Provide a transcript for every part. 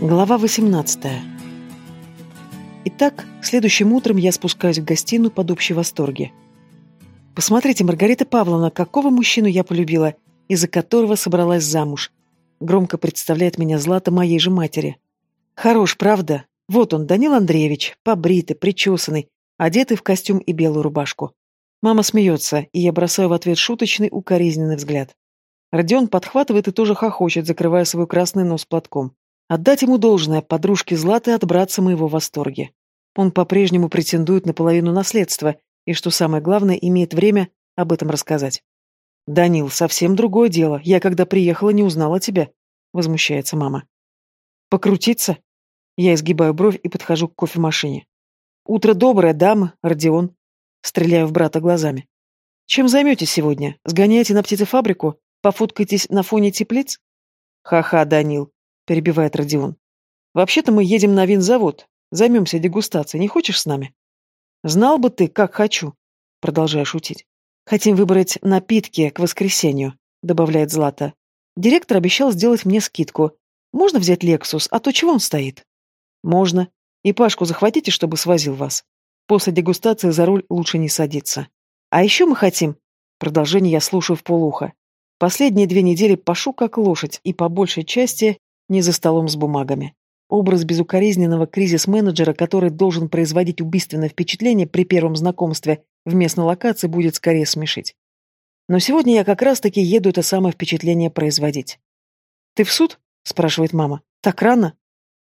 Глава 18. Итак, следующим утром я спускаюсь в гостиную под общие восторги. Посмотрите, Маргарита Павловна, какого мужчину я полюбила, из-за которого собралась замуж. Громко представляет меня Злата моей же матери. Хорош, правда? Вот он, Данил Андреевич, побритый, причесанный, одетый в костюм и белую рубашку. Мама смеется, и я бросаю в ответ шуточный, укоризненный взгляд. Родион подхватывает и тоже хохочет, закрывая свой красный нос платком. Отдать ему должное, подружке Златы от братца моего в восторге. Он по-прежнему претендует на половину наследства, и, что самое главное, имеет время об этом рассказать. «Данил, совсем другое дело. Я, когда приехала, не узнала тебя», — возмущается мама. «Покрутиться?» Я изгибаю бровь и подхожу к кофемашине. «Утро доброе, дама, Родион». Стреляю в брата глазами. «Чем займетесь сегодня? Сгоняете на птицефабрику? Пофоткаетесь на фоне теплиц?» «Ха-ха, Данил, — перебивает Родион. «Вообще-то мы едем на винзавод. Займемся дегустацией. Не хочешь с нами?» «Знал бы ты, как хочу», — продолжаю шутить. «Хотим выбрать напитки к воскресенью», — добавляет Злата. «Директор обещал сделать мне скидку. Можно взять Лексус, а то чего он стоит?» «Можно. И Пашку захватите, чтобы свозил вас. После дегустации за руль лучше не садиться. А еще мы хотим...» Продолжение я слушаю в полухо. Последние две недели пашу как лошадь, и по большей части не за столом с бумагами. Образ безукоризненного кризис-менеджера, который должен производить убийственное впечатление при первом знакомстве в местной локации, будет скорее смешить. Но сегодня я как раз-таки еду это самое впечатление производить. «Ты в суд?» – спрашивает мама. «Так рано?»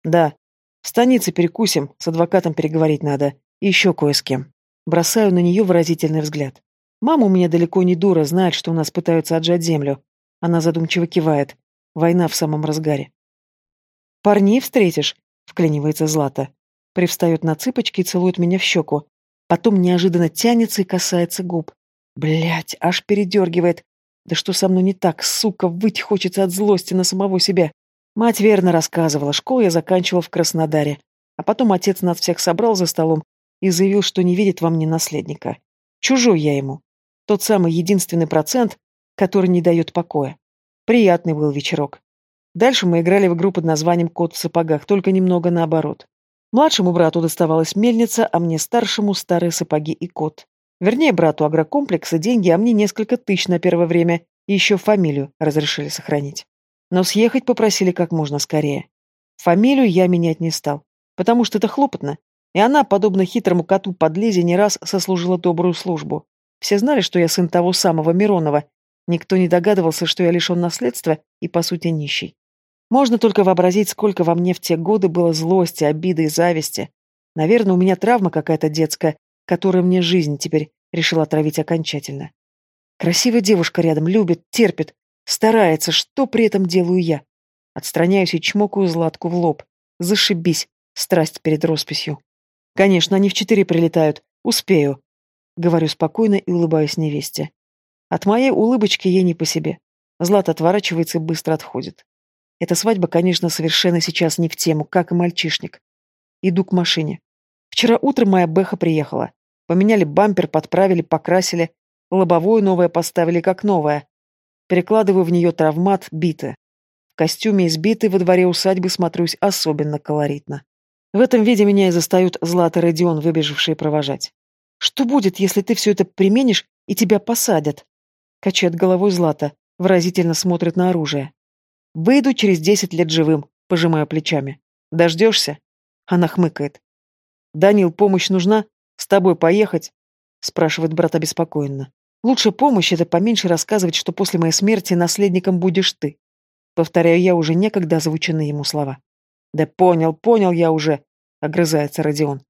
«Да. В станице перекусим, с адвокатом переговорить надо. И еще кое с кем». Бросаю на нее выразительный взгляд. Мама у меня далеко не дура, знает, что у нас пытаются отжать землю. Она задумчиво кивает. Война в самом разгаре. «Парней встретишь?» — вклинивается Злата. Привстает на цыпочки и целует меня в щеку. Потом неожиданно тянется и касается губ. Блять, аж передергивает. Да что со мной не так, сука, выть хочется от злости на самого себя. Мать верно рассказывала, школу я заканчивала в Краснодаре. А потом отец нас всех собрал за столом и заявил, что не видит во мне наследника. Чужой я ему. Тот самый единственный процент, который не дает покоя. Приятный был вечерок. Дальше мы играли в игру под названием «Кот в сапогах», только немного наоборот. Младшему брату доставалась мельница, а мне старшему старые сапоги и кот. Вернее, брату агрокомплекса деньги, а мне несколько тысяч на первое время, и еще фамилию разрешили сохранить. Но съехать попросили как можно скорее. Фамилию я менять не стал, потому что это хлопотно, и она, подобно хитрому коту подлезе, не раз сослужила добрую службу. Все знали, что я сын того самого Миронова. Никто не догадывался, что я лишен наследства и, по сути, нищий. Можно только вообразить, сколько во мне в те годы было злости, обиды и зависти. Наверное, у меня травма какая-то детская, которая мне жизнь теперь решила отравить окончательно. Красивая девушка рядом, любит, терпит, старается, что при этом делаю я? Отстраняюсь и чмокаю Златку в лоб. Зашибись, страсть перед росписью. Конечно, они в четыре прилетают, успею. Говорю спокойно и улыбаюсь невесте. От моей улыбочки ей не по себе. Злат отворачивается и быстро отходит. Эта свадьба, конечно, совершенно сейчас не в тему, как и мальчишник. Иду к машине. Вчера утром моя Бэха приехала. Поменяли бампер, подправили, покрасили. Лобовое новое поставили как новое. Перекладываю в нее травмат, биты. В костюме избитый во дворе усадьбы смотрюсь особенно колоритно. В этом виде меня и застают Злата Родион, выбежавшие провожать. «Что будет, если ты все это применишь и тебя посадят?» Качает головой Злата, выразительно смотрит на оружие. Выйду через десять лет живым, пожимая плечами. Дождешься? Она хмыкает. Данил, помощь нужна? С тобой поехать? Спрашивает брат обеспокоенно. Лучше помощь — это поменьше рассказывать, что после моей смерти наследником будешь ты. Повторяю я уже некогда озвученные ему слова. Да понял, понял я уже, огрызается Родион.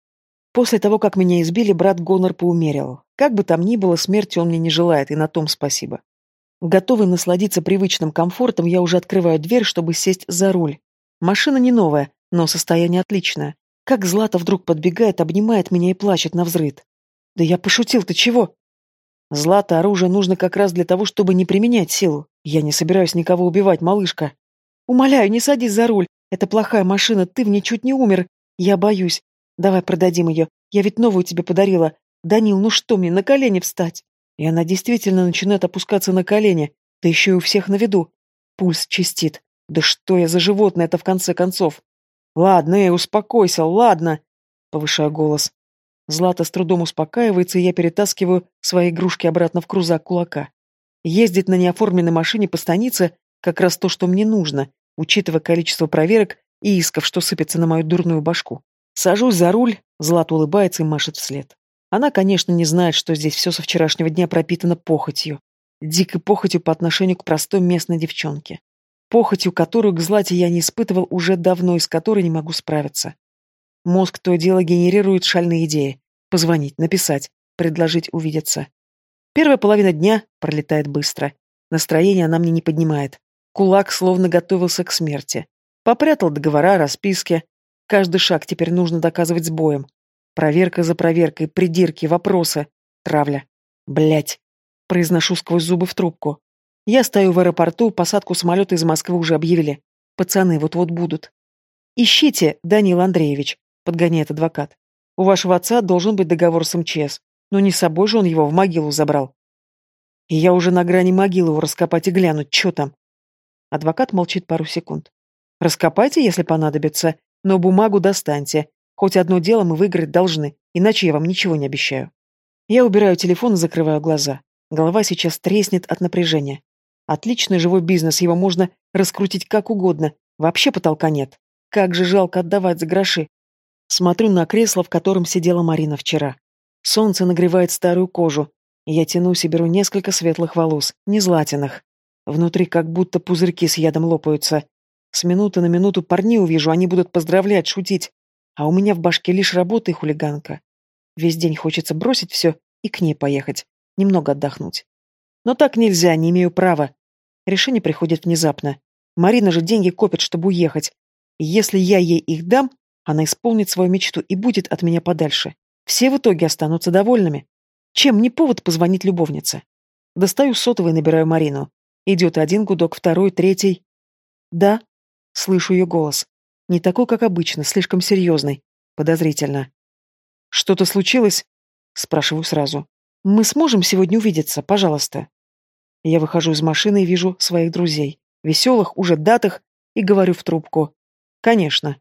После того, как меня избили, брат гонор поумерил. Как бы там ни было, смерти он мне не желает, и на том спасибо. Готовый насладиться привычным комфортом, я уже открываю дверь, чтобы сесть за руль. Машина не новая, но состояние отличное. Как Злата вдруг подбегает, обнимает меня и плачет на взрыд. «Да я пошутил, ты чего?» «Злата, оружие нужно как раз для того, чтобы не применять силу. Я не собираюсь никого убивать, малышка». «Умоляю, не садись за руль. Это плохая машина, ты в ней чуть не умер. Я боюсь. Давай продадим ее. Я ведь новую тебе подарила. Данил, ну что мне, на колени встать?» И она действительно начинает опускаться на колени, да еще и у всех на виду. Пульс чистит. Да что я за животное это в конце концов? «Ладно, эй, успокойся, ладно!» Повышаю голос. Злата с трудом успокаивается, и я перетаскиваю свои игрушки обратно в крузак кулака. Ездить на неоформленной машине по станице — как раз то, что мне нужно, учитывая количество проверок и исков, что сыпется на мою дурную башку. Сажусь за руль, Злата улыбается и машет вслед. Она, конечно, не знает, что здесь все со вчерашнего дня пропитано похотью. Дикой похотью по отношению к простой местной девчонке. Похотью, которую к Злате я не испытывал уже давно и с которой не могу справиться. Мозг то дело генерирует шальные идеи. Позвонить, написать, предложить увидеться. Первая половина дня пролетает быстро. Настроение она мне не поднимает. Кулак словно готовился к смерти. Попрятал договора, расписки. Каждый шаг теперь нужно доказывать с боем. Проверка за проверкой, придирки, вопросы. Травля. Блять. Произношу сквозь зубы в трубку. Я стою в аэропорту, посадку самолета из Москвы уже объявили. Пацаны вот-вот будут. Ищите, Данил Андреевич подгоняет адвокат. У вашего отца должен быть договор с МЧС, но не с собой же он его в могилу забрал. И я уже на грани могилы его раскопать и глянуть, что там. Адвокат молчит пару секунд. Раскопайте, если понадобится, но бумагу достаньте. Хоть одно дело мы выиграть должны, иначе я вам ничего не обещаю. Я убираю телефон и закрываю глаза. Голова сейчас треснет от напряжения. Отличный живой бизнес, его можно раскрутить как угодно. Вообще потолка нет. Как же жалко отдавать за гроши. Смотрю на кресло, в котором сидела Марина вчера. Солнце нагревает старую кожу, я тянусь и беру несколько светлых волос, не златиных. Внутри как будто пузырьки с ядом лопаются. С минуты на минуту парней увижу, они будут поздравлять, шутить. А у меня в башке лишь работа и хулиганка. Весь день хочется бросить все и к ней поехать, немного отдохнуть. Но так нельзя, не имею права. Решение приходит внезапно. Марина же деньги копит, чтобы уехать. И если я ей их дам, она исполнит свою мечту и будет от меня подальше. Все в итоге останутся довольными. Чем не повод позвонить любовнице? Достаю сотовый и набираю Марину. Идет один гудок, второй, третий. Да, слышу ее голос. Не такой, как обычно, слишком серьезный. Подозрительно. Что-то случилось? Спрашиваю сразу. Мы сможем сегодня увидеться, пожалуйста. Я выхожу из машины и вижу своих друзей. Веселых, уже датых, и говорю в трубку. Конечно.